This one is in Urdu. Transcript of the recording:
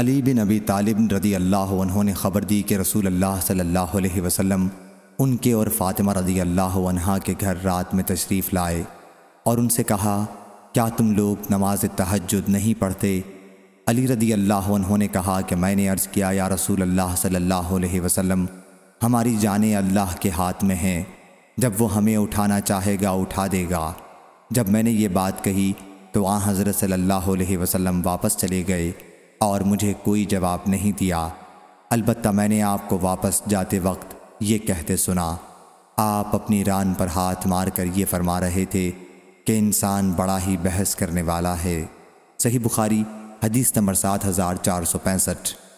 علی بن ابی طالب رضی اللہ عنہ نے خبر دی کہ رسول اللہ صلی اللہ علیہ وسلم ان کے اور فاطمہ رضی اللہ عنہ کے گھر رات میں تشریف لائے اور ان سے کہا، کیا تم لوگ نماز تہجد نہیں پڑھتے؟ علی رضی اللہ عنہ نے کہا کہ میں نے عرض کیا، یا رسول اللہ صلی اللہ علیہ وسلم، ہماری جانیں اللہ کے ہاتھ میں ہیں، جب وہ ہمیں اٹھانا چاہے گا، اٹھا دے گا۔ جب میں نے یہ بات کہی تو آن حضرت صلی اللہ علیہ وسلم واپس چلے گئے۔ اور مجھے کوئی جواب نہیں دیا۔ البتہ میں نے آپ کو واپس جاتے وقت یہ کہتے سنا، آپ اپنی ران پر ہاتھ مار کر یہ فرما رہے تھے کہ انسان بڑا ہی بحث کرنے والا ہے۔ صحیح بخاری، حدیث نمبر سات ہزار چار سو پینسٹھ۔